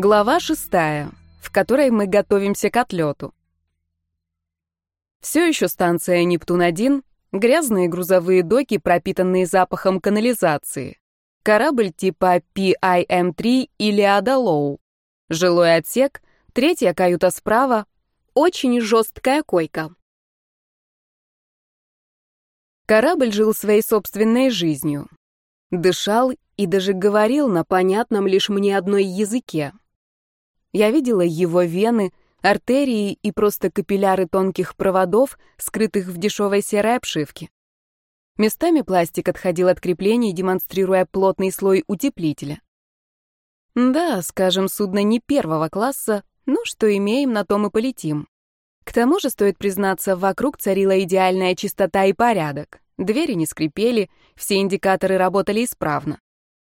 Глава шестая, в которой мы готовимся к отлету. Все еще станция «Нептун-1», грязные грузовые доки, пропитанные запахом канализации. Корабль типа PIM-3 или Адалоу. Жилой отсек, третья каюта справа, очень жесткая койка. Корабль жил своей собственной жизнью. Дышал и даже говорил на понятном лишь мне одной языке. Я видела его вены, артерии и просто капилляры тонких проводов, скрытых в дешевой серой обшивке. Местами пластик отходил от креплений, демонстрируя плотный слой утеплителя. Да, скажем, судно не первого класса, но что имеем, на том и полетим. К тому же, стоит признаться, вокруг царила идеальная чистота и порядок. Двери не скрипели, все индикаторы работали исправно.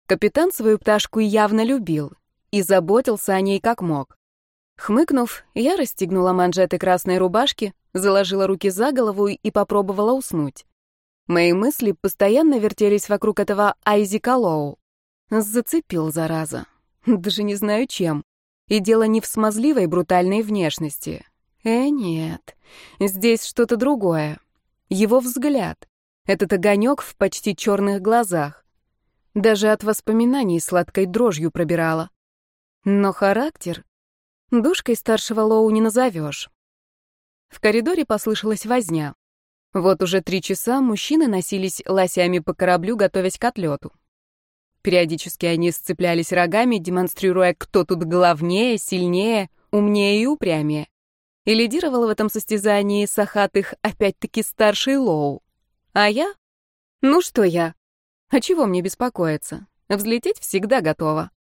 Капитан свою пташку явно любил, и заботился о ней как мог. Хмыкнув, я расстегнула манжеты красной рубашки, заложила руки за голову и попробовала уснуть. Мои мысли постоянно вертелись вокруг этого Айзека Лоу. Зацепил, зараза. Даже не знаю чем. И дело не в смазливой брутальной внешности. Э, нет. Здесь что-то другое. Его взгляд. Этот огонек в почти черных глазах. Даже от воспоминаний сладкой дрожью пробирала. Но характер... Душкой старшего Лоу не назовешь. В коридоре послышалась возня. Вот уже три часа мужчины носились лосями по кораблю, готовясь к отлету. Периодически они сцеплялись рогами, демонстрируя, кто тут главнее, сильнее, умнее и упрямее. И лидировал в этом состязании сахатых опять-таки старший Лоу. А я? Ну что я? А чего мне беспокоиться? Взлететь всегда готова.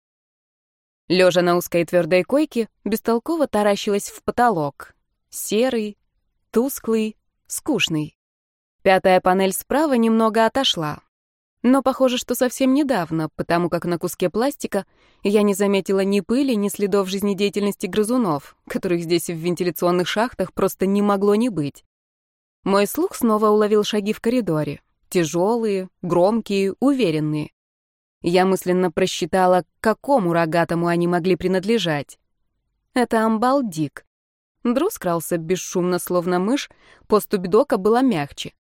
Лежа на узкой твердой койке, бестолково таращилась в потолок. Серый, тусклый, скучный. Пятая панель справа немного отошла. Но похоже, что совсем недавно, потому как на куске пластика я не заметила ни пыли, ни следов жизнедеятельности грызунов, которых здесь в вентиляционных шахтах просто не могло не быть. Мой слух снова уловил шаги в коридоре. Тяжелые, громкие, уверенные. Я мысленно просчитала, к какому рогатому они могли принадлежать. Это амбалдик. Друз крался бесшумно, словно мышь, поступь дока была мягче.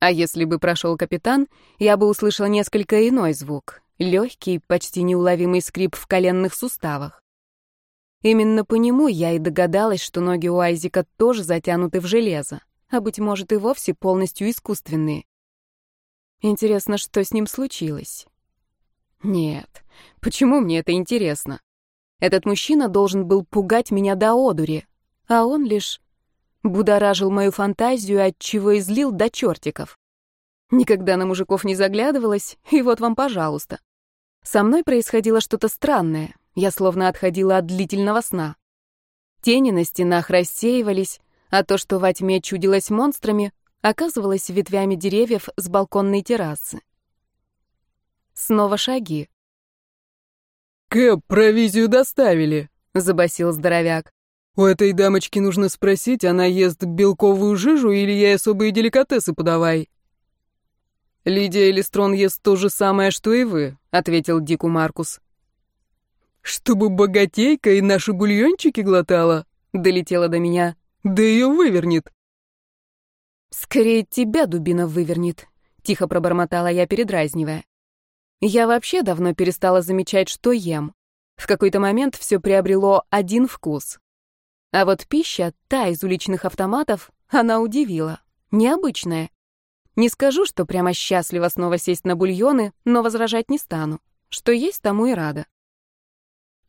А если бы прошел капитан, я бы услышала несколько иной звук. Легкий, почти неуловимый скрип в коленных суставах. Именно по нему я и догадалась, что ноги у Айзика тоже затянуты в железо, а, быть может, и вовсе полностью искусственные. Интересно, что с ним случилось? Нет, почему мне это интересно? Этот мужчина должен был пугать меня до одури, а он лишь будоражил мою фантазию, от чего излил до чертиков. Никогда на мужиков не заглядывалась, и вот вам, пожалуйста. Со мной происходило что-то странное, я словно отходила от длительного сна. Тени на стенах рассеивались, а то, что во тьме чудилось монстрами, оказывалось ветвями деревьев с балконной террасы. Снова шаги. «Кэп, провизию доставили», — забасил здоровяк. «У этой дамочки нужно спросить, она ест белковую жижу или ей особые деликатесы подавай?» «Лидия Элистрон ест то же самое, что и вы», — ответил Дику Маркус. «Чтобы богатейка и наши бульончики глотала?» — долетело до меня. «Да ее вывернет». «Скорее тебя дубина вывернет», — тихо пробормотала я, передразнивая. Я вообще давно перестала замечать, что ем. В какой-то момент все приобрело один вкус. А вот пища, та из уличных автоматов, она удивила. Необычная. Не скажу, что прямо счастлива снова сесть на бульоны, но возражать не стану. Что есть, тому и рада.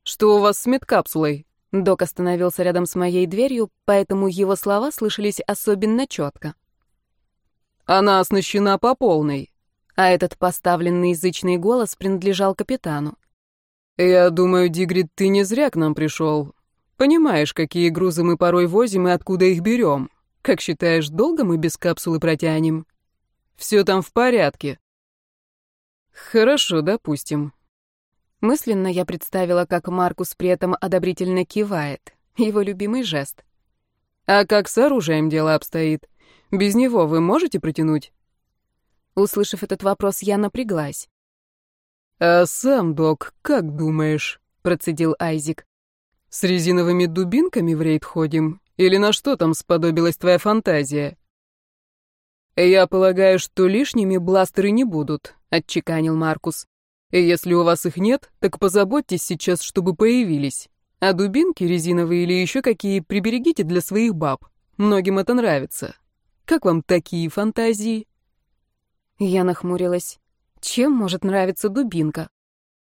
«Что у вас с медкапсулой?» Док остановился рядом с моей дверью, поэтому его слова слышались особенно четко. «Она оснащена по полной а этот поставленный язычный голос принадлежал капитану. «Я думаю, Дигрид, ты не зря к нам пришел. Понимаешь, какие грузы мы порой возим и откуда их берем. Как считаешь, долго мы без капсулы протянем? Все там в порядке». «Хорошо, допустим». Мысленно я представила, как Маркус при этом одобрительно кивает. Его любимый жест. «А как с оружием дело обстоит? Без него вы можете протянуть?» Услышав этот вопрос, я напряглась. «А сам, док, как думаешь?» — процедил Айзик. С резиновыми дубинками в рейд ходим? Или на что там сподобилась твоя фантазия?» «Я полагаю, что лишними бластеры не будут», — отчеканил Маркус. «И если у вас их нет, так позаботьтесь сейчас, чтобы появились. А дубинки резиновые или еще какие приберегите для своих баб. Многим это нравится. Как вам такие фантазии?» Я нахмурилась. Чем может нравиться дубинка?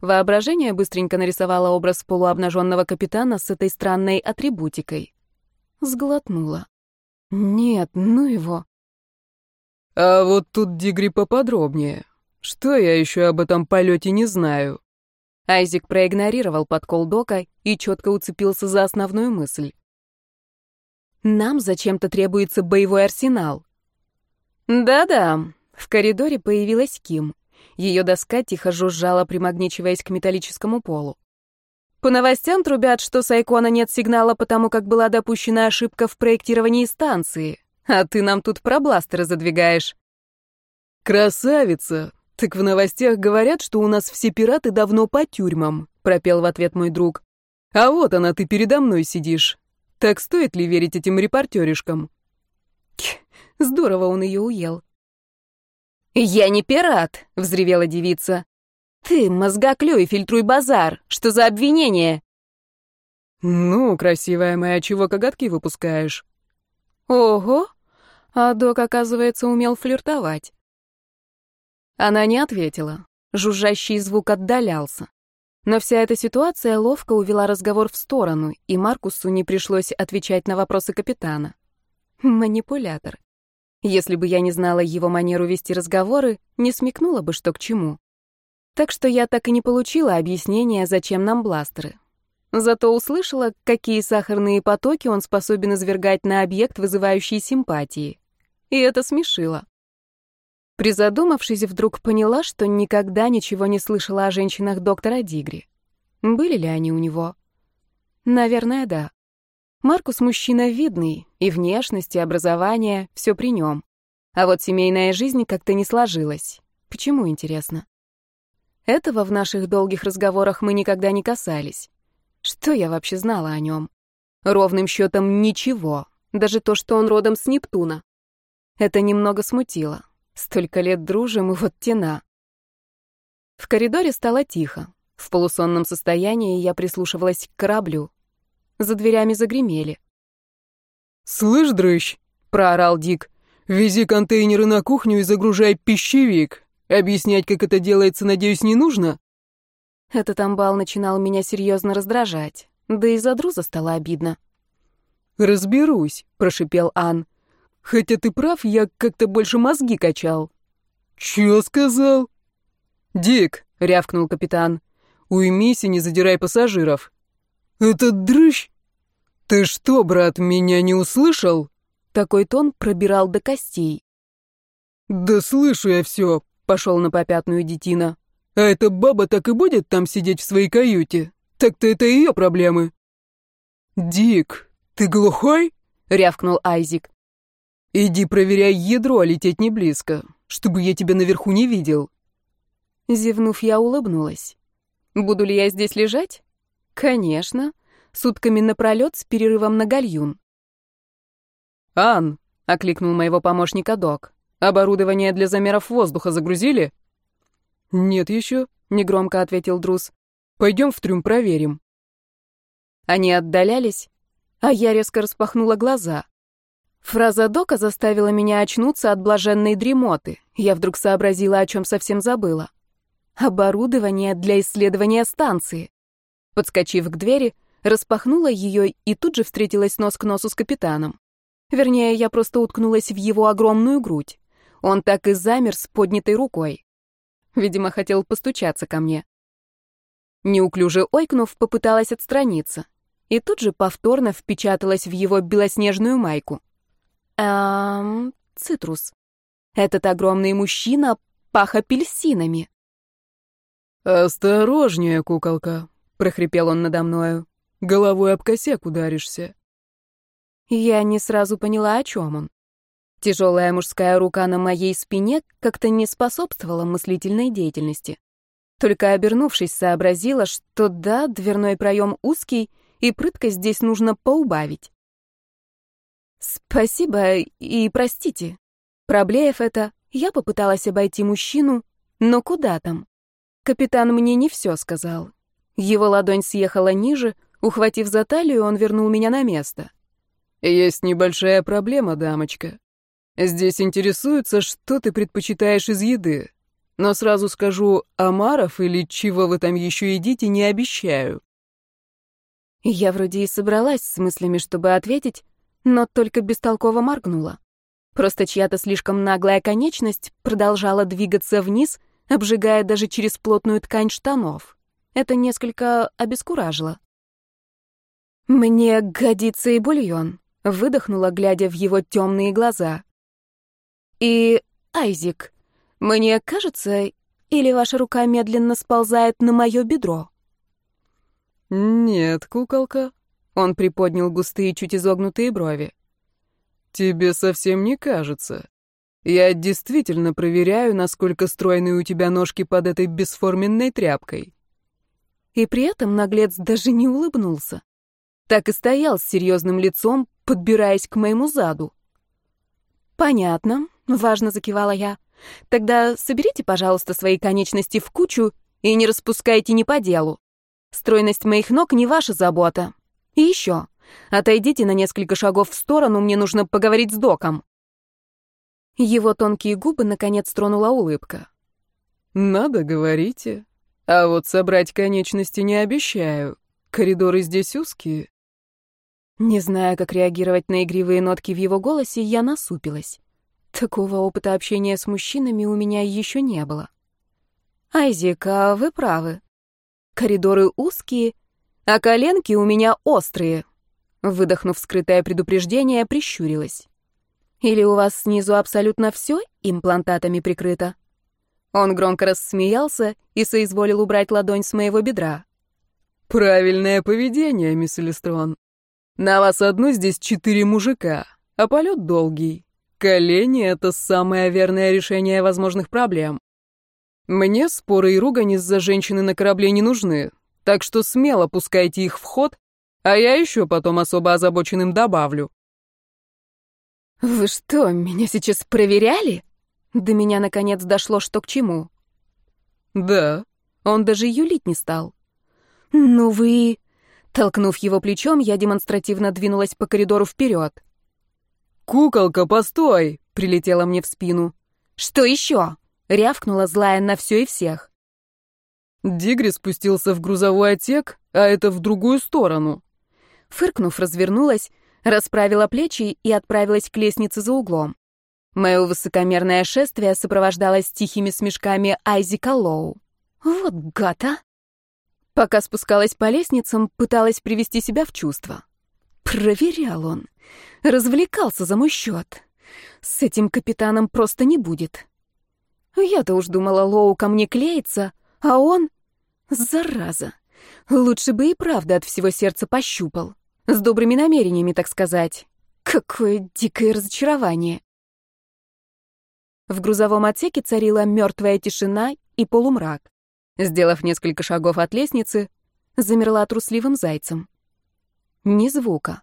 Воображение быстренько нарисовало образ полуобнаженного капитана с этой странной атрибутикой. Сглотнула. Нет, ну его. А вот тут Дигри поподробнее. Что я еще об этом полете не знаю? Айзик проигнорировал подкол Дока и четко уцепился за основную мысль. Нам зачем-то требуется боевой арсенал. Да-да, в коридоре появилась Ким. Ее доска тихо жужжала, примагничиваясь к металлическому полу. По новостям трубят, что с Айкона нет сигнала, потому как была допущена ошибка в проектировании станции. А ты нам тут про бластеры задвигаешь. Красавица! Так в новостях говорят, что у нас все пираты давно по тюрьмам, пропел в ответ мой друг. А вот она, ты передо мной сидишь. Так стоит ли верить этим репортеришкам? Здорово он ее уел. «Я не пират!» — взревела девица. «Ты мозгоклюй, фильтруй базар! Что за обвинение?» «Ну, красивая моя, чего коготки выпускаешь?» «Ого!» А док, оказывается, умел флиртовать. Она не ответила. Жужжащий звук отдалялся. Но вся эта ситуация ловко увела разговор в сторону, и Маркусу не пришлось отвечать на вопросы капитана. Манипулятор. Если бы я не знала его манеру вести разговоры, не смекнула бы, что к чему. Так что я так и не получила объяснения, зачем нам бластеры. Зато услышала, какие сахарные потоки он способен извергать на объект, вызывающий симпатии. И это смешило. Призадумавшись, вдруг поняла, что никогда ничего не слышала о женщинах доктора Дигри. Были ли они у него? Наверное, да. Маркус мужчина видный, и внешность, и образование — все при нем. А вот семейная жизнь как-то не сложилась. Почему, интересно? Этого в наших долгих разговорах мы никогда не касались. Что я вообще знала о нем? Ровным счетом ничего. Даже то, что он родом с Нептуна. Это немного смутило. Столько лет дружим, и вот тена. В коридоре стало тихо. В полусонном состоянии я прислушивалась к кораблю. За дверями загремели. «Слышь, дрыщ!» — проорал Дик. «Вези контейнеры на кухню и загружай пищевик. Объяснять, как это делается, надеюсь, не нужно?» Этот амбал начинал меня серьезно раздражать. Да и за Друза стало обидно. «Разберусь», — прошипел Ан. «Хотя ты прав, я как-то больше мозги качал». «Чё сказал?» «Дик», — рявкнул капитан, — «уймись и не задирай пассажиров». «Этот дрыщ? Ты что, брат, меня не услышал?» Такой тон пробирал до костей. «Да слышу я все», — пошел на попятную детина. «А эта баба так и будет там сидеть в своей каюте? Так-то это ее проблемы». «Дик, ты глухой?» — рявкнул Айзик. «Иди проверяй ядро, а лететь не близко, чтобы я тебя наверху не видел». Зевнув, я улыбнулась. «Буду ли я здесь лежать? Конечно. Сутками напролет с перерывом на гальюн. «Ан!» — окликнул моего помощника док. «Оборудование для замеров воздуха загрузили?» «Нет еще», — негромко ответил Друз. «Пойдем в трюм проверим». Они отдалялись, а я резко распахнула глаза. Фраза Дока заставила меня очнуться от блаженной дремоты. Я вдруг сообразила, о чем совсем забыла. Оборудование для исследования станции. Подскочив к двери, распахнула ее и тут же встретилась нос к носу с капитаном. Вернее, я просто уткнулась в его огромную грудь. Он так и замер с поднятой рукой. Видимо, хотел постучаться ко мне. Неуклюже ойкнув, попыталась отстраниться. И тут же повторно впечаталась в его белоснежную майку. Эм, цитрус. Этот огромный мужчина пах апельсинами. «Осторожнее, куколка», прохрипел он надо мною. Головой об косяк ударишься. Я не сразу поняла, о чем он. Тяжелая мужская рука на моей спине как-то не способствовала мыслительной деятельности. Только обернувшись, сообразила, что да, дверной проем узкий, и прыткость здесь нужно поубавить. Спасибо и простите. Проблеев это, я попыталась обойти мужчину, но куда там? Капитан мне не все сказал. Его ладонь съехала ниже, ухватив за талию, он вернул меня на место. «Есть небольшая проблема, дамочка. Здесь интересуются, что ты предпочитаешь из еды. Но сразу скажу, омаров или чего вы там еще едите, не обещаю». Я вроде и собралась с мыслями, чтобы ответить, но только бестолково моргнула. Просто чья-то слишком наглая конечность продолжала двигаться вниз, обжигая даже через плотную ткань штанов. Это несколько обескуражило. «Мне годится и бульон», — выдохнула, глядя в его темные глаза. «И, Айзик, мне кажется, или ваша рука медленно сползает на мое бедро?» «Нет, куколка», — он приподнял густые, чуть изогнутые брови. «Тебе совсем не кажется. Я действительно проверяю, насколько стройные у тебя ножки под этой бесформенной тряпкой». И при этом наглец даже не улыбнулся. Так и стоял с серьезным лицом, подбираясь к моему заду. «Понятно», — важно закивала я. «Тогда соберите, пожалуйста, свои конечности в кучу и не распускайте ни по делу. Стройность моих ног не ваша забота. И еще, отойдите на несколько шагов в сторону, мне нужно поговорить с доком». Его тонкие губы наконец тронула улыбка. «Надо, говорите. А вот собрать конечности не обещаю. Коридоры здесь узкие». Не зная, как реагировать на игривые нотки в его голосе, я насупилась. Такого опыта общения с мужчинами у меня еще не было. «Айзик, а вы правы. Коридоры узкие, а коленки у меня острые». Выдохнув скрытое предупреждение, прищурилась. «Или у вас снизу абсолютно все имплантатами прикрыто?» Он громко рассмеялся и соизволил убрать ладонь с моего бедра. «Правильное поведение, мисс Элистрон. На вас одну здесь четыре мужика, а полет долгий. Колени — это самое верное решение возможных проблем. Мне споры и ругань из-за женщины на корабле не нужны, так что смело пускайте их в ход, а я еще потом особо озабоченным добавлю. «Вы что, меня сейчас проверяли?» До меня наконец дошло, что к чему. «Да». Он даже юлить не стал. «Ну вы...» Толкнув его плечом, я демонстративно двинулась по коридору вперед. «Куколка, постой!» — прилетела мне в спину. «Что еще?» — рявкнула злая на все и всех. Дигри спустился в грузовой отсек, а это в другую сторону. Фыркнув, развернулась, расправила плечи и отправилась к лестнице за углом. Мое высокомерное шествие сопровождалось тихими смешками Айзека Лоу. Вот гад, а! Пока спускалась по лестницам, пыталась привести себя в чувство. Проверял он. Развлекался за мой счет. С этим капитаном просто не будет. Я-то уж думала, Лоу ко мне клеится, а он... Зараза. Лучше бы и правда от всего сердца пощупал. С добрыми намерениями, так сказать. Какое дикое разочарование. В грузовом отсеке царила мертвая тишина и полумрак. Сделав несколько шагов от лестницы, замерла трусливым зайцем. Ни звука.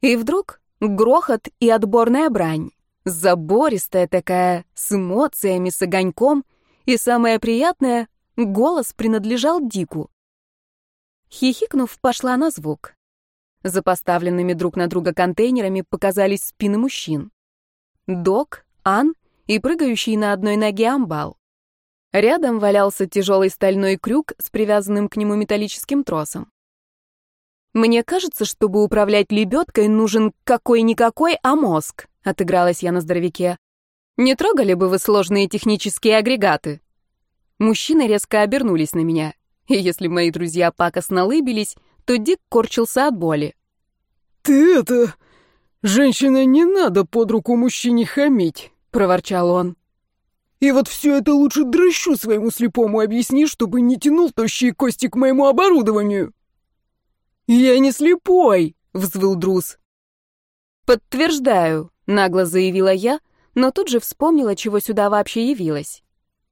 И вдруг грохот и отборная брань. Забористая такая, с эмоциями, с огоньком. И самое приятное — голос принадлежал Дику. Хихикнув, пошла на звук. За поставленными друг на друга контейнерами показались спины мужчин. Док, Ан и прыгающий на одной ноге амбал. Рядом валялся тяжелый стальной крюк с привязанным к нему металлическим тросом. «Мне кажется, чтобы управлять лебедкой, нужен какой-никакой, а мозг», — отыгралась я на здоровяке. «Не трогали бы вы сложные технические агрегаты?» Мужчины резко обернулись на меня, и если мои друзья пакостно лыбились, то Дик корчился от боли. «Ты это... Женщина, не надо под руку мужчине хамить», — проворчал он. И вот все это лучше дрыщу своему слепому объясни, чтобы не тянул тощие кости к моему оборудованию. Я не слепой, взвыл Друз. Подтверждаю, нагло заявила я, но тут же вспомнила, чего сюда вообще явилась.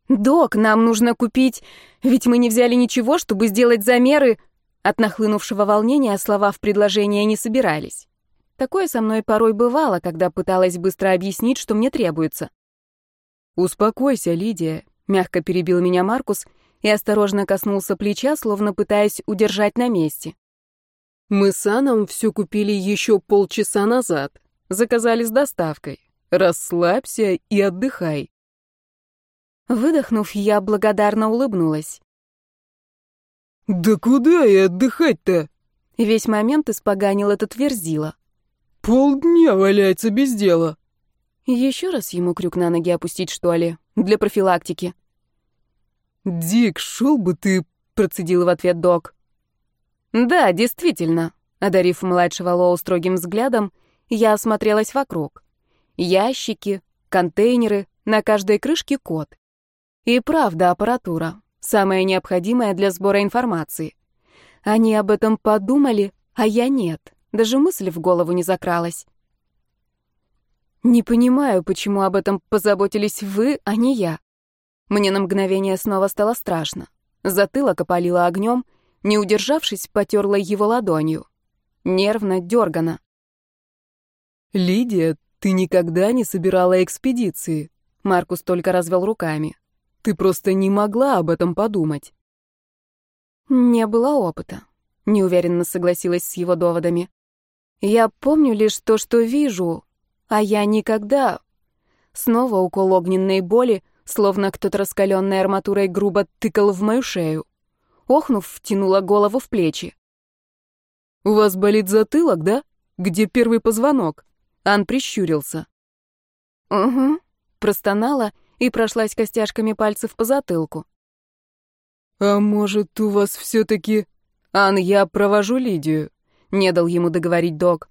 Док, нам нужно купить, ведь мы не взяли ничего, чтобы сделать замеры. От нахлынувшего волнения слова в предложение не собирались. Такое со мной порой бывало, когда пыталась быстро объяснить, что мне требуется. «Успокойся, Лидия», — мягко перебил меня Маркус и осторожно коснулся плеча, словно пытаясь удержать на месте. «Мы с Аном все купили еще полчаса назад. Заказали с доставкой. Расслабься и отдыхай». Выдохнув, я благодарно улыбнулась. «Да куда и отдыхать-то?» Весь момент испоганил этот верзила. «Полдня валяется без дела». Еще раз ему крюк на ноги опустить, что ли, для профилактики. «Дик, шел бы ты», — процедил в ответ док. «Да, действительно», — одарив младшего Лоу строгим взглядом, я осмотрелась вокруг. Ящики, контейнеры, на каждой крышке код. И правда аппаратура, самое необходимое для сбора информации. Они об этом подумали, а я нет. Даже мысль в голову не закралась. Не понимаю, почему об этом позаботились вы, а не я. Мне на мгновение снова стало страшно. Затылок опалило огнем, не удержавшись, потерла его ладонью. Нервно, дергано. «Лидия, ты никогда не собирала экспедиции», — Маркус только развел руками. «Ты просто не могла об этом подумать». «Не было опыта», — неуверенно согласилась с его доводами. «Я помню лишь то, что вижу, а я никогда...» Снова укол огненной боли, словно кто-то раскаленной арматурой грубо тыкал в мою шею. Охнув, втянула голову в плечи. «У вас болит затылок, да? Где первый позвонок?» Ан прищурился. «Угу», простонала и прошлась костяшками пальцев по затылку. «А может, у вас все-таки...» «Ан, я провожу Лидию», — не дал ему договорить док.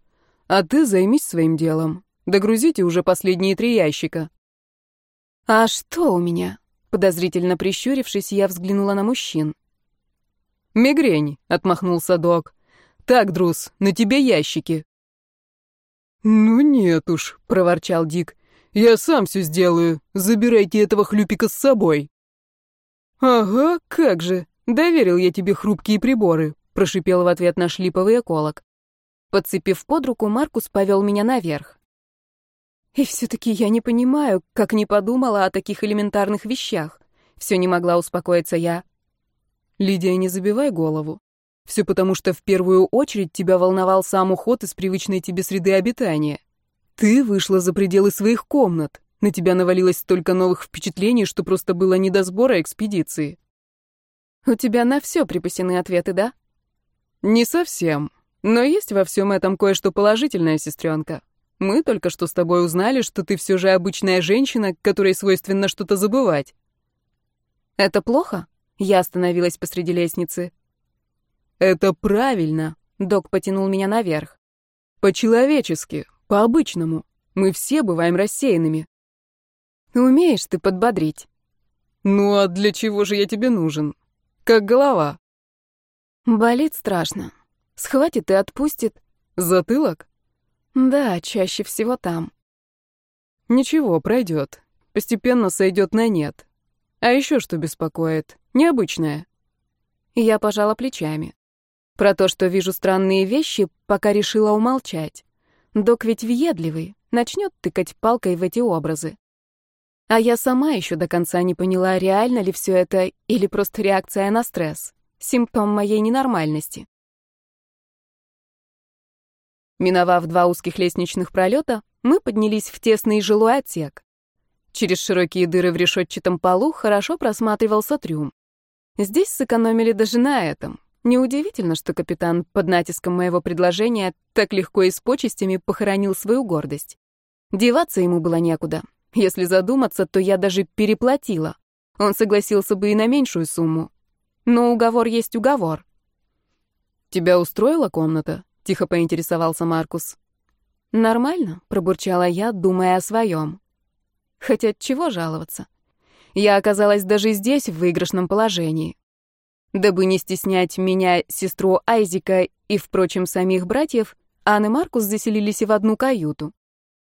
«А ты займись своим делом. Догрузите уже последние три ящика». «А что у меня?» Подозрительно прищурившись, я взглянула на мужчин. «Мигрень», — отмахнулся док. «Так, Друз, на тебе ящики». «Ну нет уж», — проворчал Дик. «Я сам все сделаю. Забирайте этого хлюпика с собой». «Ага, как же. Доверил я тебе хрупкие приборы», — прошипел в ответ наш липовый эколог. Подцепив под руку, Маркус повел меня наверх. И все-таки я не понимаю, как не подумала о таких элементарных вещах. Все не могла успокоиться я. Лидия, не забивай голову. Все потому, что в первую очередь тебя волновал сам уход из привычной тебе среды обитания. Ты вышла за пределы своих комнат. На тебя навалилось столько новых впечатлений, что просто было не до сбора экспедиции. У тебя на все припасены ответы, да? Не совсем. Но есть во всем этом кое-что положительное, сестренка. Мы только что с тобой узнали, что ты все же обычная женщина, которой свойственно что-то забывать. Это плохо? Я остановилась посреди лестницы. Это правильно. Док потянул меня наверх. По-человечески, по-обычному. Мы все бываем рассеянными. Умеешь ты подбодрить. Ну а для чего же я тебе нужен? Как голова. Болит страшно. Схватит и отпустит. Затылок? Да, чаще всего там. Ничего, пройдет. Постепенно сойдет на нет. А еще что беспокоит? Необычное. Я пожала плечами. Про то, что вижу странные вещи, пока решила умолчать. Док ведь въедливый, начнет тыкать палкой в эти образы. А я сама еще до конца не поняла, реально ли все это или просто реакция на стресс, симптом моей ненормальности. Миновав два узких лестничных пролета, мы поднялись в тесный жилой отсек. Через широкие дыры в решетчатом полу хорошо просматривался трюм. Здесь сэкономили даже на этом. Неудивительно, что капитан под натиском моего предложения так легко и с почестями похоронил свою гордость. Деваться ему было некуда. Если задуматься, то я даже переплатила. Он согласился бы и на меньшую сумму. Но уговор есть уговор. «Тебя устроила комната?» — тихо поинтересовался Маркус. «Нормально», — пробурчала я, думая о своем. Хотя чего жаловаться? Я оказалась даже здесь в выигрышном положении. Дабы не стеснять меня, сестру Айзика и, впрочем, самих братьев, Анна и Маркус заселились в одну каюту.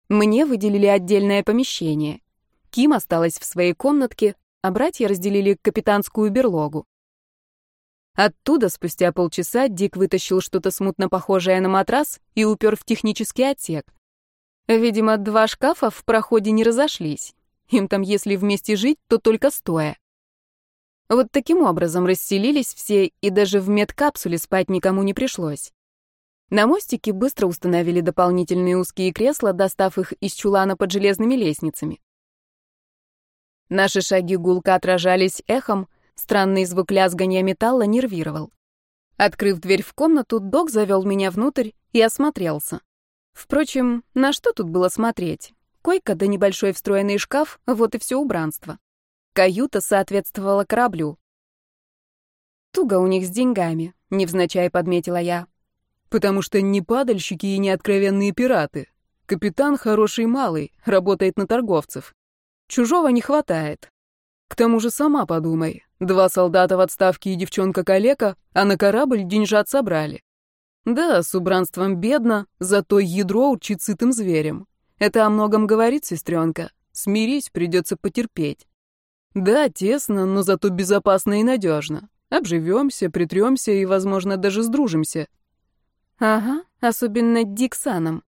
Мне выделили отдельное помещение. Ким осталась в своей комнатке, а братья разделили капитанскую берлогу. Оттуда спустя полчаса Дик вытащил что-то смутно похожее на матрас и упер в технический отсек. Видимо, два шкафа в проходе не разошлись. Им там, если вместе жить, то только стоя. Вот таким образом расселились все, и даже в медкапсуле спать никому не пришлось. На мостике быстро установили дополнительные узкие кресла, достав их из чулана под железными лестницами. Наши шаги гулко отражались эхом, странный звук лязгания металла нервировал. Открыв дверь в комнату, док завел меня внутрь и осмотрелся. Впрочем, на что тут было смотреть? Койка да небольшой встроенный шкаф — вот и все убранство. Каюта соответствовала кораблю. Туго у них с деньгами, невзначай подметила я. Потому что не падальщики и не откровенные пираты. Капитан хороший малый, работает на торговцев. Чужого не хватает. К тому же сама подумай. Два солдата в отставке и девчонка-калека, а на корабль деньжат собрали. Да, с убранством бедно, зато ядро учит сытым зверем. Это о многом говорит, сестренка. Смирись, придется потерпеть. Да, тесно, но зато безопасно и надежно. Обживемся, притремся и, возможно, даже сдружимся. Ага, особенно Диксаном.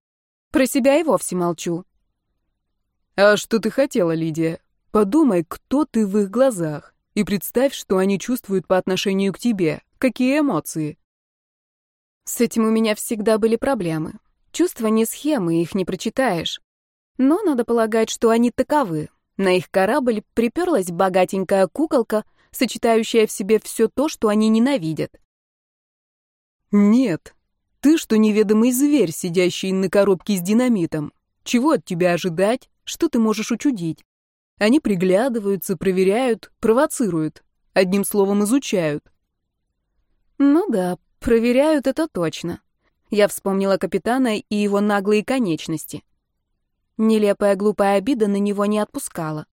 Про себя и вовсе молчу. А что ты хотела, Лидия? Подумай, кто ты в их глазах, и представь, что они чувствуют по отношению к тебе, какие эмоции. С этим у меня всегда были проблемы. Чувства не схемы, их не прочитаешь. Но надо полагать, что они таковы. На их корабль приперлась богатенькая куколка, сочетающая в себе все то, что они ненавидят. Нет, ты что неведомый зверь, сидящий на коробке с динамитом. Чего от тебя ожидать? Что ты можешь учудить? Они приглядываются, проверяют, провоцируют. Одним словом, изучают. Ну да, проверяют это точно. Я вспомнила капитана и его наглые конечности. Нелепая глупая обида на него не отпускала.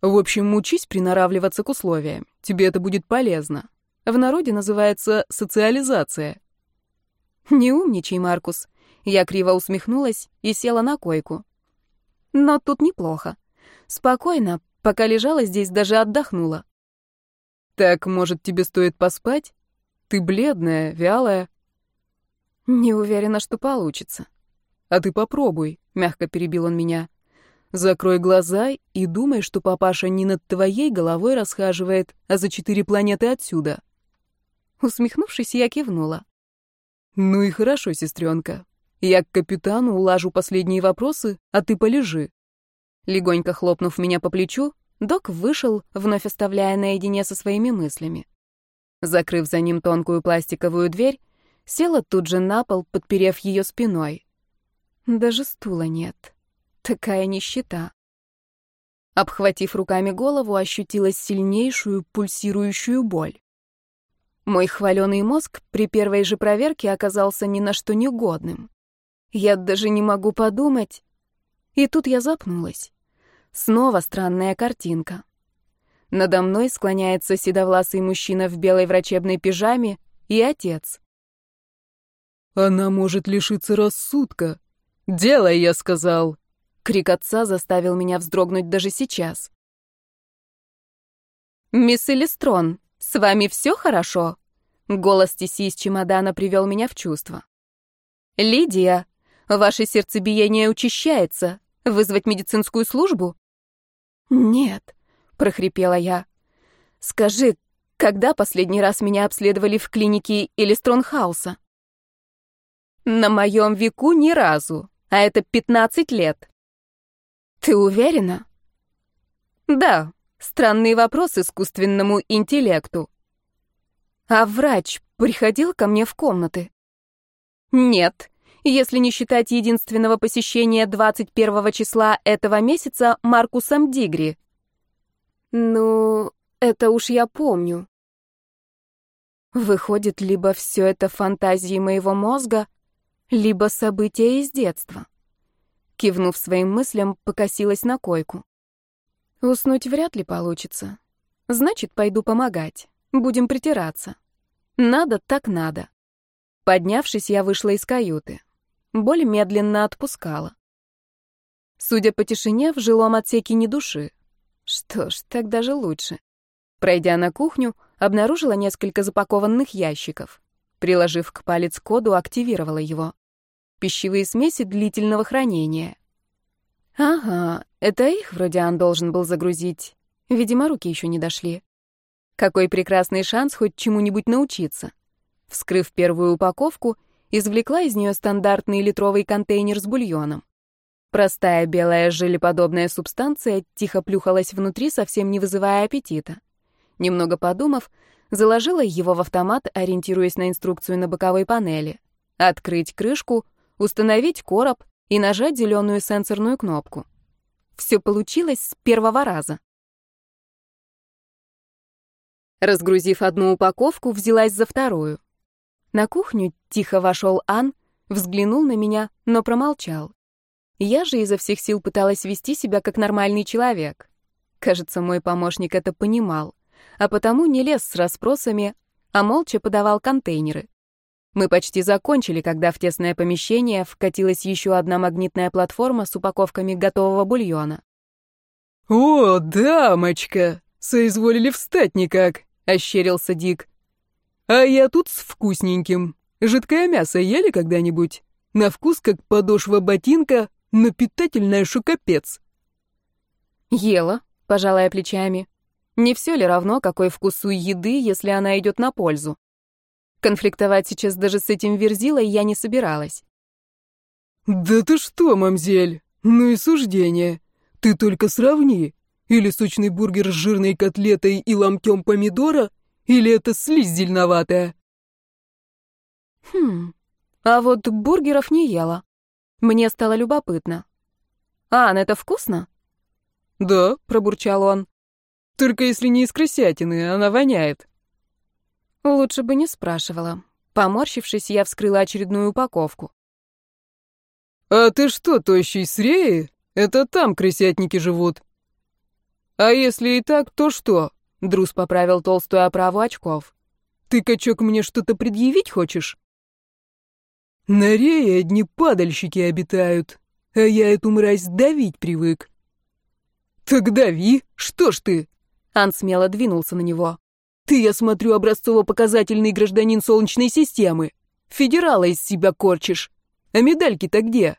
В общем, учись приноравливаться к условиям. Тебе это будет полезно. В народе называется социализация. Не умничай, Маркус. Я криво усмехнулась и села на койку. Но тут неплохо. Спокойно, пока лежала здесь, даже отдохнула. Так, может, тебе стоит поспать? Ты бледная, вялая. Не уверена, что получится. А ты попробуй, мягко перебил он меня. Закрой глаза и думай, что папаша не над твоей головой расхаживает, а за четыре планеты отсюда. Усмехнувшись, я кивнула. Ну и хорошо, сестренка. Я к капитану улажу последние вопросы, а ты полежи. Легонько хлопнув меня по плечу, док вышел, вновь оставляя наедине со своими мыслями. Закрыв за ним тонкую пластиковую дверь, села тут же на пол, подперев ее спиной. Даже стула нет. Такая нищета. Обхватив руками голову, ощутила сильнейшую пульсирующую боль. Мой хваленый мозг при первой же проверке оказался ни на что негодным. Я даже не могу подумать. И тут я запнулась. Снова странная картинка. Надо мной склоняется седовласый мужчина в белой врачебной пижаме и отец. «Она может лишиться рассудка. Делай, я сказал!» Крик отца заставил меня вздрогнуть даже сейчас. «Мисс Элистрон, с вами все хорошо?» Голос Тиси из чемодана привел меня в чувство. «Лидия, ваше сердцебиение учащается. Вызвать медицинскую службу?» «Нет», — прохрипела я. «Скажи, когда последний раз меня обследовали в клинике Элистронхауса?» «На моем веку ни разу, а это пятнадцать лет». «Ты уверена?» «Да, странный вопрос искусственному интеллекту. А врач приходил ко мне в комнаты? Нет, если не считать единственного посещения 21 числа этого месяца Маркусом Дигри. Ну, это уж я помню. Выходит, либо все это фантазии моего мозга, либо события из детства. Кивнув своим мыслям, покосилась на койку. Уснуть вряд ли получится. Значит, пойду помогать. Будем притираться. Надо так надо. Поднявшись, я вышла из каюты. Боль медленно отпускала. Судя по тишине, в жилом отсеке ни души. Что ж, так даже лучше. Пройдя на кухню, обнаружила несколько запакованных ящиков. Приложив к палец коду, активировала его. Пищевые смеси длительного хранения. Ага, это их вроде он должен был загрузить. Видимо, руки еще не дошли. Какой прекрасный шанс хоть чему-нибудь научиться. Вскрыв первую упаковку, извлекла из нее стандартный литровый контейнер с бульоном. Простая белая желеподобная субстанция тихо плюхалась внутри, совсем не вызывая аппетита. Немного подумав, заложила его в автомат, ориентируясь на инструкцию на боковой панели. Открыть крышку, установить короб и нажать зеленую сенсорную кнопку. Все получилось с первого раза. Разгрузив одну упаковку, взялась за вторую. На кухню тихо вошел Ан, взглянул на меня, но промолчал. Я же изо всех сил пыталась вести себя как нормальный человек. Кажется, мой помощник это понимал, а потому не лез с расспросами, а молча подавал контейнеры. Мы почти закончили, когда в тесное помещение вкатилась еще одна магнитная платформа с упаковками готового бульона. «О, дамочка! Соизволили встать никак!» — ощерился Дик. «А я тут с вкусненьким. Жидкое мясо ели когда-нибудь? На вкус как подошва ботинка, но питательная шукопец». «Ела», — пожалая плечами. «Не все ли равно, какой вкус у еды, если она идет на пользу?» Конфликтовать сейчас даже с этим Верзилой я не собиралась. «Да ты что, мамзель? Ну и суждение. Ты только сравни. Или сочный бургер с жирной котлетой и ломтем помидора, или это слизь зеленоватая?» «Хм, а вот бургеров не ела. Мне стало любопытно. «Ан, это вкусно?» «Да», — пробурчал он. «Только если не из крысятины, она воняет». Лучше бы не спрашивала. Поморщившись, я вскрыла очередную упаковку. «А ты что, тощий с Реи? Это там крысятники живут». «А если и так, то что?» — Друз поправил толстую оправу очков. «Ты, качок, мне что-то предъявить хочешь?» «На Рее одни падальщики обитают, а я эту мразь давить привык». «Так дави, что ж ты?» Ан смело двинулся на него. Ты, я смотрю, образцово-показательный гражданин Солнечной системы. Федерала из себя корчишь. А медальки-то где?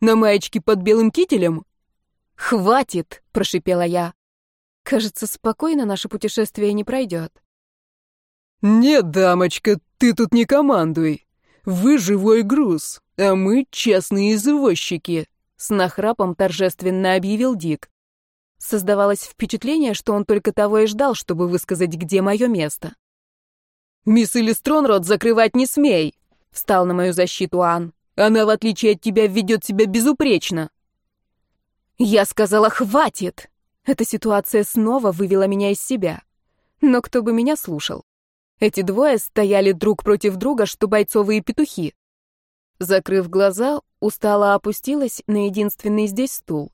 На маечке под белым кителем? Хватит, прошипела я. Кажется, спокойно наше путешествие не пройдет. Нет, дамочка, ты тут не командуй. Вы живой груз, а мы частные извозчики, с нахрапом торжественно объявил Дик. Создавалось впечатление, что он только того и ждал, чтобы высказать, где мое место. «Мисс Элистрон рот закрывать не смей!» — встал на мою защиту Ан. «Она, в отличие от тебя, ведет себя безупречно!» Я сказала «хватит!» Эта ситуация снова вывела меня из себя. Но кто бы меня слушал? Эти двое стояли друг против друга, что бойцовые петухи. Закрыв глаза, устало опустилась на единственный здесь стул.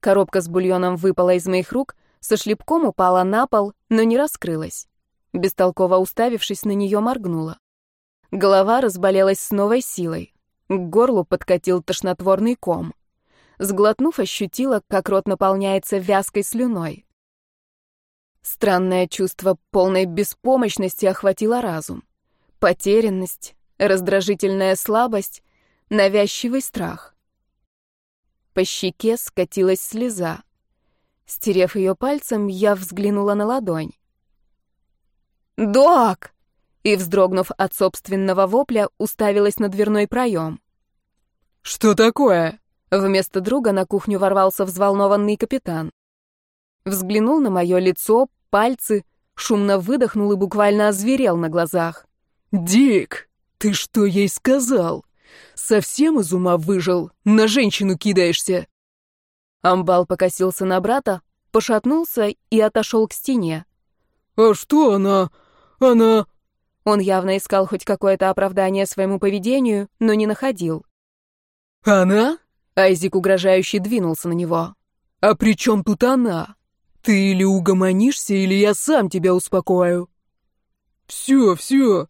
Коробка с бульоном выпала из моих рук, со шлепком упала на пол, но не раскрылась. Бестолково уставившись на нее, моргнула. Голова разболелась с новой силой. К горлу подкатил тошнотворный ком. Сглотнув, ощутила, как рот наполняется вязкой слюной. Странное чувство полной беспомощности охватило разум. Потерянность, раздражительная слабость, навязчивый страх. По щеке скатилась слеза. Стерев ее пальцем, я взглянула на ладонь. «Док!» И, вздрогнув от собственного вопля, уставилась на дверной проем. «Что такое?» Вместо друга на кухню ворвался взволнованный капитан. Взглянул на мое лицо, пальцы, шумно выдохнул и буквально озверел на глазах. «Дик, ты что ей сказал?» Совсем из ума выжил? На женщину кидаешься?» Амбал покосился на брата, пошатнулся и отошел к стене. «А что она? Она...» Он явно искал хоть какое-то оправдание своему поведению, но не находил. «Она?» Айзик угрожающе двинулся на него. «А при чем тут она? Ты или угомонишься, или я сам тебя успокою». «Все, все!»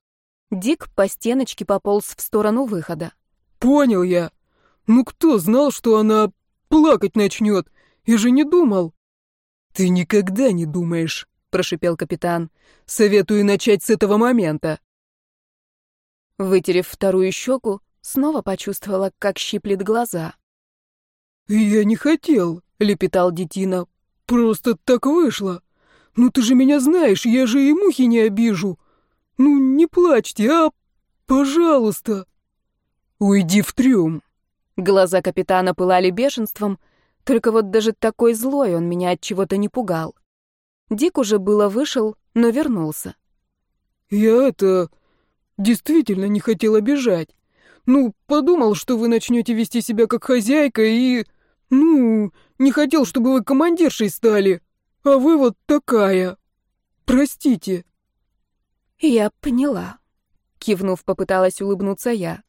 Дик по стеночке пополз в сторону выхода. «Понял я. Ну кто знал, что она плакать начнет? Я же не думал». «Ты никогда не думаешь. — прошипел капитан. «Советую начать с этого момента». Вытерев вторую щеку, снова почувствовала, как щиплет глаза. «Я не хотел», — лепетал детина. «Просто так вышло. Ну ты же меня знаешь, я же и мухи не обижу. Ну не плачьте, а, пожалуйста». «Уйди в трюм». Глаза капитана пылали бешенством, только вот даже такой злой он меня от чего-то не пугал. Дик уже было вышел, но вернулся. «Я это... действительно не хотел обижать. Ну, подумал, что вы начнете вести себя как хозяйка и... ну, не хотел, чтобы вы командиршей стали. А вы вот такая. Простите». «Я поняла», — кивнув, попыталась улыбнуться я.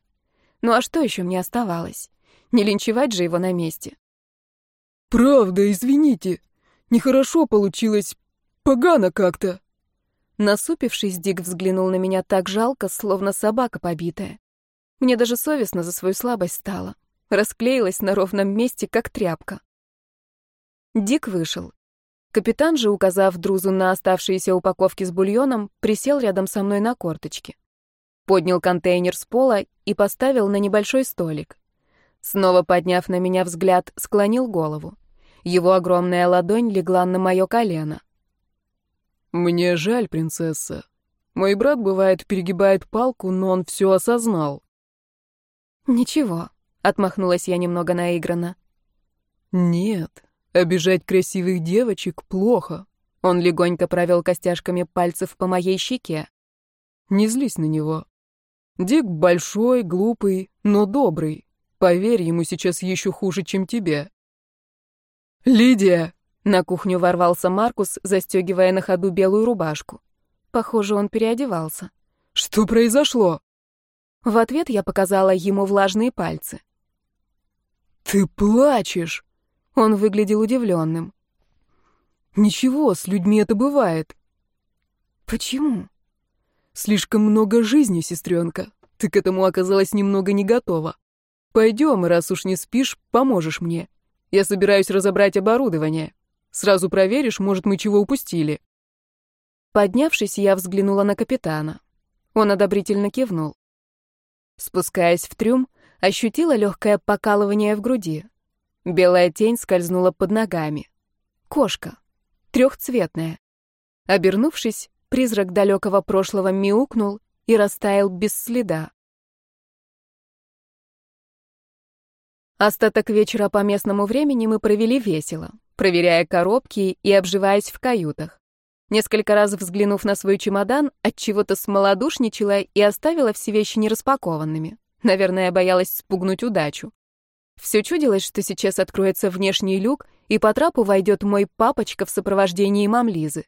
«Ну а что еще мне оставалось? Не линчевать же его на месте». «Правда, извините. Нехорошо получилось. Погано как-то. Насупившись, Дик взглянул на меня так жалко, словно собака побитая. Мне даже совестно за свою слабость стало. Расклеилась на ровном месте, как тряпка. Дик вышел. Капитан же, указав Друзу на оставшиеся упаковки с бульоном, присел рядом со мной на корточки. Поднял контейнер с пола и поставил на небольшой столик. Снова подняв на меня взгляд, склонил голову. Его огромная ладонь легла на мое колено. «Мне жаль, принцесса. Мой брат, бывает, перегибает палку, но он все осознал». «Ничего», — отмахнулась я немного наигранно. «Нет, обижать красивых девочек плохо». Он легонько провел костяшками пальцев по моей щеке. «Не злись на него. Дик большой, глупый, но добрый. Поверь, ему сейчас еще хуже, чем тебе». «Лидия!» На кухню ворвался Маркус, застегивая на ходу белую рубашку. Похоже, он переодевался. «Что произошло?» В ответ я показала ему влажные пальцы. «Ты плачешь!» Он выглядел удивленным. «Ничего, с людьми это бывает». «Почему?» «Слишком много жизни, сестренка. Ты к этому оказалась немного не готова. Пойдем, раз уж не спишь, поможешь мне. Я собираюсь разобрать оборудование». Сразу проверишь, может, мы чего упустили». Поднявшись, я взглянула на капитана. Он одобрительно кивнул. Спускаясь в трюм, ощутила легкое покалывание в груди. Белая тень скользнула под ногами. Кошка. Трехцветная. Обернувшись, призрак далекого прошлого мяукнул и растаял без следа. Остаток вечера по местному времени мы провели весело проверяя коробки и обживаясь в каютах. Несколько раз взглянув на свой чемодан, от чего-то смолодушничала и оставила все вещи нераспакованными. Наверное, боялась спугнуть удачу. Все чудилось, что сейчас откроется внешний люк, и по трапу войдет мой папочка в сопровождении мамлизы.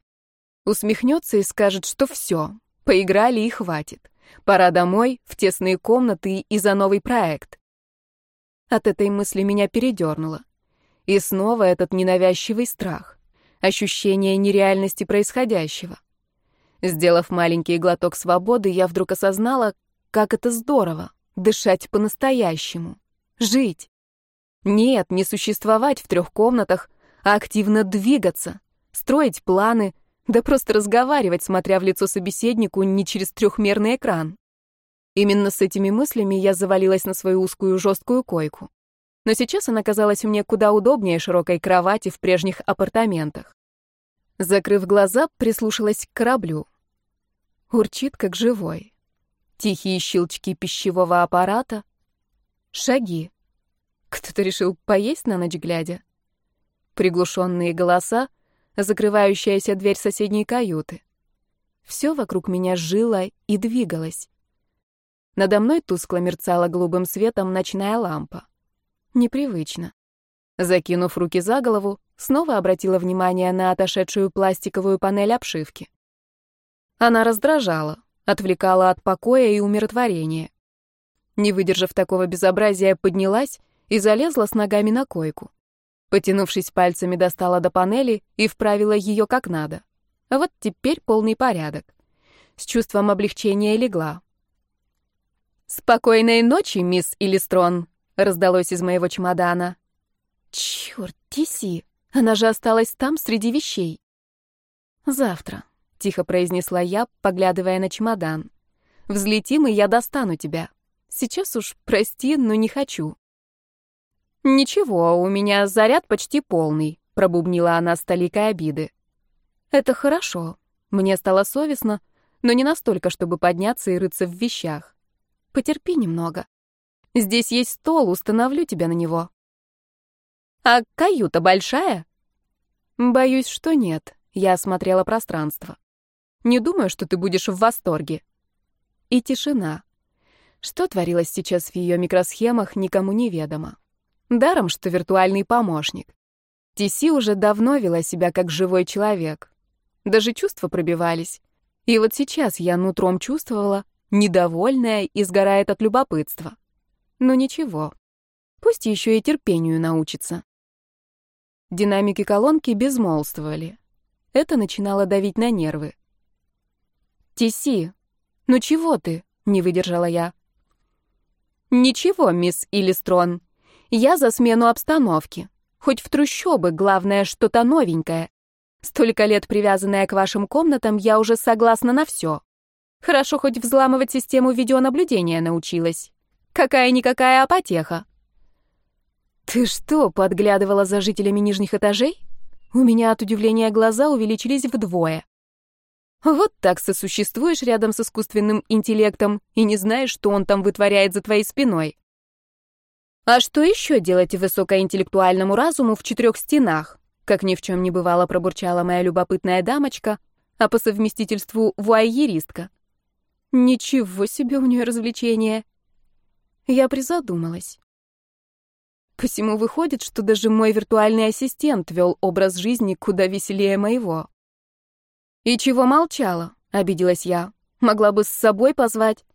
Усмехнется и скажет, что все, поиграли и хватит. Пора домой, в тесные комнаты и за новый проект. От этой мысли меня передернуло. И снова этот ненавязчивый страх, ощущение нереальности происходящего. Сделав маленький глоток свободы, я вдруг осознала, как это здорово — дышать по-настоящему, жить. Нет, не существовать в трех комнатах, а активно двигаться, строить планы, да просто разговаривать, смотря в лицо собеседнику не через трехмерный экран. Именно с этими мыслями я завалилась на свою узкую жесткую койку но сейчас она казалась мне куда удобнее широкой кровати в прежних апартаментах. Закрыв глаза, прислушалась к кораблю. Урчит, как живой. Тихие щелчки пищевого аппарата. Шаги. Кто-то решил поесть на ночь глядя. Приглушенные голоса, закрывающаяся дверь соседней каюты. Все вокруг меня жило и двигалось. Надо мной тускло мерцала голубым светом ночная лампа. Непривычно. Закинув руки за голову, снова обратила внимание на отошедшую пластиковую панель обшивки. Она раздражала, отвлекала от покоя и умиротворения. Не выдержав такого безобразия, поднялась и залезла с ногами на койку. Потянувшись пальцами, достала до панели и вправила ее как надо. Вот теперь полный порядок. С чувством облегчения легла. «Спокойной ночи, мисс Илистрон», раздалось из моего чемодана. Чёрт, Тиси, она же осталась там среди вещей. «Завтра», — тихо произнесла я, поглядывая на чемодан. «Взлетим, и я достану тебя. Сейчас уж прости, но не хочу». «Ничего, у меня заряд почти полный», — пробубнила она с толикой обиды. «Это хорошо. Мне стало совестно, но не настолько, чтобы подняться и рыться в вещах. Потерпи немного. Здесь есть стол, установлю тебя на него». «А каюта большая?» «Боюсь, что нет», — я осмотрела пространство. «Не думаю, что ты будешь в восторге». И тишина. Что творилось сейчас в ее микросхемах, никому не ведомо. Даром, что виртуальный помощник. Тиси уже давно вела себя как живой человек. Даже чувства пробивались. И вот сейчас я нутром чувствовала, недовольная и сгорает от любопытства. Но ничего. Пусть еще и терпению научится. Динамики колонки безмолвствовали. Это начинало давить на нервы. «Тиси, ну чего ты?» — не выдержала я. «Ничего, мисс Илистрон. Я за смену обстановки. Хоть в трущобы, главное, что-то новенькое. Столько лет привязанная к вашим комнатам, я уже согласна на все. Хорошо, хоть взламывать систему видеонаблюдения научилась. Какая-никакая апотеха. «Ты что, подглядывала за жителями нижних этажей?» У меня от удивления глаза увеличились вдвое. Вот так сосуществуешь рядом с искусственным интеллектом и не знаешь, что он там вытворяет за твоей спиной. А что еще делать высокоинтеллектуальному разуму в четырех стенах? Как ни в чем не бывало, пробурчала моя любопытная дамочка, а по совместительству вуайеристка. Ничего себе у нее развлечение. Я призадумалась. Посему выходит, что даже мой виртуальный ассистент вел образ жизни куда веселее моего. «И чего молчала?» — обиделась я. «Могла бы с собой позвать».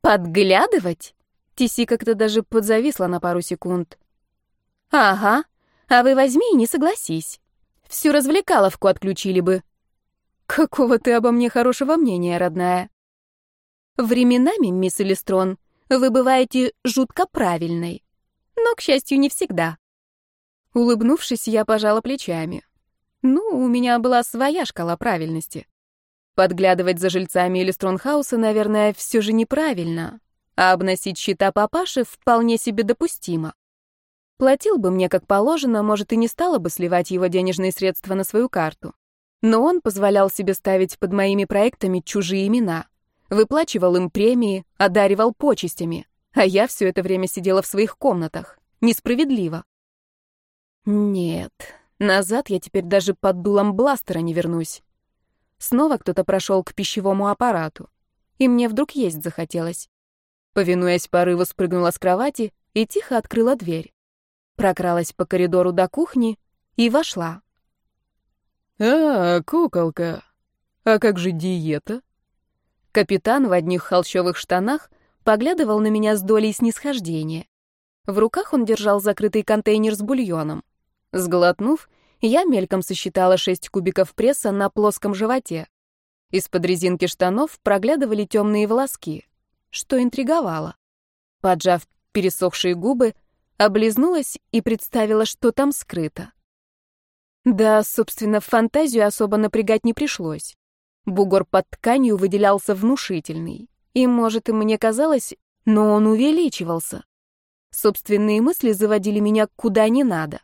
«Подглядывать?» Тиси как-то даже подзависла на пару секунд. «Ага, а вы возьми и не согласись. Всю развлекаловку отключили бы». «Какого ты обо мне хорошего мнения, родная?» «Временами, мисс Элистрон, вы бываете жутко правильной но, к счастью, не всегда. Улыбнувшись, я пожала плечами. Ну, у меня была своя шкала правильности. Подглядывать за жильцами или Стронхауса, наверное, все же неправильно, а обносить счета папаши вполне себе допустимо. Платил бы мне как положено, может, и не стала бы сливать его денежные средства на свою карту. Но он позволял себе ставить под моими проектами чужие имена, выплачивал им премии, одаривал почестями. А я все это время сидела в своих комнатах. Несправедливо. Нет, назад я теперь даже под дулом бластера не вернусь. Снова кто-то прошел к пищевому аппарату. И мне вдруг есть захотелось. Повинуясь порыву, спрыгнула с кровати и тихо открыла дверь. Прокралась по коридору до кухни и вошла. «А, куколка, а как же диета?» Капитан в одних холщовых штанах поглядывал на меня с долей снисхождения. В руках он держал закрытый контейнер с бульоном. Сглотнув, я мельком сосчитала шесть кубиков пресса на плоском животе. Из-под резинки штанов проглядывали темные волоски, что интриговало. Поджав пересохшие губы, облизнулась и представила, что там скрыто. Да, собственно, фантазию особо напрягать не пришлось. Бугор под тканью выделялся внушительный. И, может, и мне казалось, но он увеличивался. Собственные мысли заводили меня куда не надо.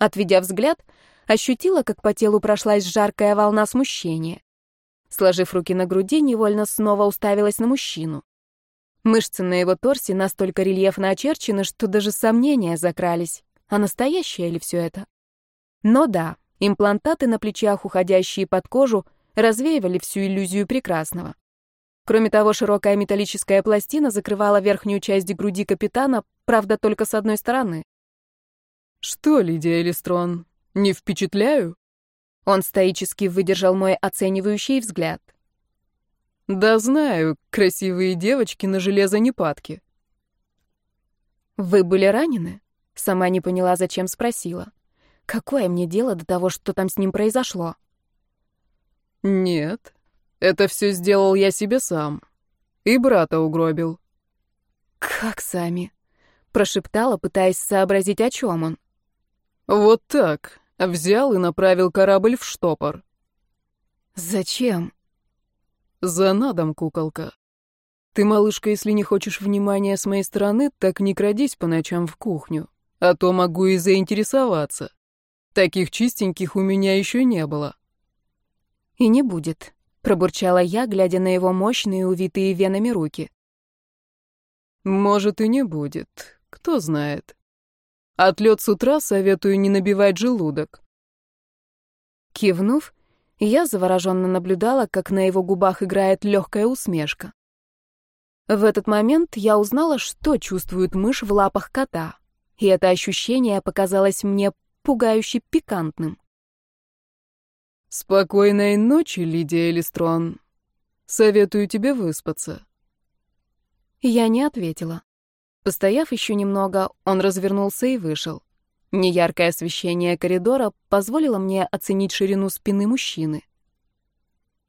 Отведя взгляд, ощутила, как по телу прошлась жаркая волна смущения. Сложив руки на груди, невольно снова уставилась на мужчину. Мышцы на его торсе настолько рельефно очерчены, что даже сомнения закрались, а настоящее ли все это? Но да, имплантаты на плечах, уходящие под кожу, развеивали всю иллюзию прекрасного. Кроме того, широкая металлическая пластина закрывала верхнюю часть груди капитана, правда, только с одной стороны. «Что, Лидия Элистрон, не впечатляю?» Он стоически выдержал мой оценивающий взгляд. «Да знаю, красивые девочки на железо не падки». «Вы были ранены?» Сама не поняла, зачем спросила. «Какое мне дело до того, что там с ним произошло?» «Нет, это все сделал я себе сам. И брата угробил. «Как сами?» — прошептала, пытаясь сообразить, о чем он. «Вот так. Взял и направил корабль в штопор. Зачем? За надом, куколка. Ты, малышка, если не хочешь внимания с моей стороны, так не крадись по ночам в кухню, а то могу и заинтересоваться. Таких чистеньких у меня еще не было. И не будет, пробурчала я, глядя на его мощные, увитые венами руки. Может и не будет, кто знает. Отлет с утра советую не набивать желудок. Кивнув, я завороженно наблюдала, как на его губах играет легкая усмешка. В этот момент я узнала, что чувствует мышь в лапах кота, и это ощущение показалось мне пугающе пикантным. «Спокойной ночи, Лидия Элистрон. Советую тебе выспаться». Я не ответила. Постояв еще немного, он развернулся и вышел. Неяркое освещение коридора позволило мне оценить ширину спины мужчины.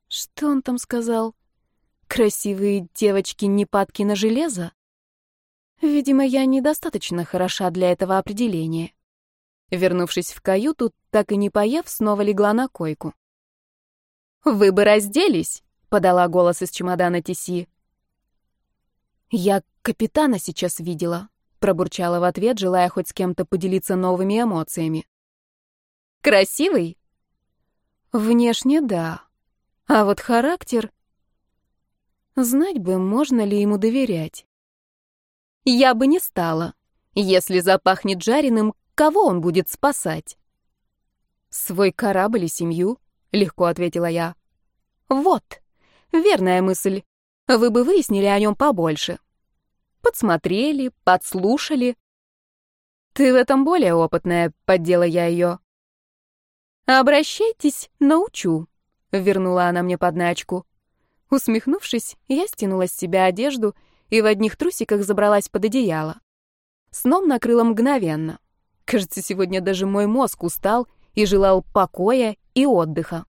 Что он там сказал? Красивые девочки не падки на железо? Видимо, я недостаточно хороша для этого определения. Вернувшись в каюту, так и не поев, снова легла на койку. «Вы бы разделись!» — подала голос из чемодана Тиси. «Я капитана сейчас видела», пробурчала в ответ, желая хоть с кем-то поделиться новыми эмоциями. Красивый? Внешне да. А вот характер... Знать бы, можно ли ему доверять. Я бы не стала. Если запахнет жареным, кого он будет спасать? Свой корабль и семью, легко ответила я. Вот, верная мысль. Вы бы выяснили о нем побольше. Подсмотрели, подслушали. Ты в этом более опытная, поддела я ее. Обращайтесь, научу, вернула она мне подначку. Усмехнувшись, я стянула с себя одежду и в одних трусиках забралась под одеяло. Сном накрыло мгновенно. Кажется, сегодня даже мой мозг устал и желал покоя и отдыха.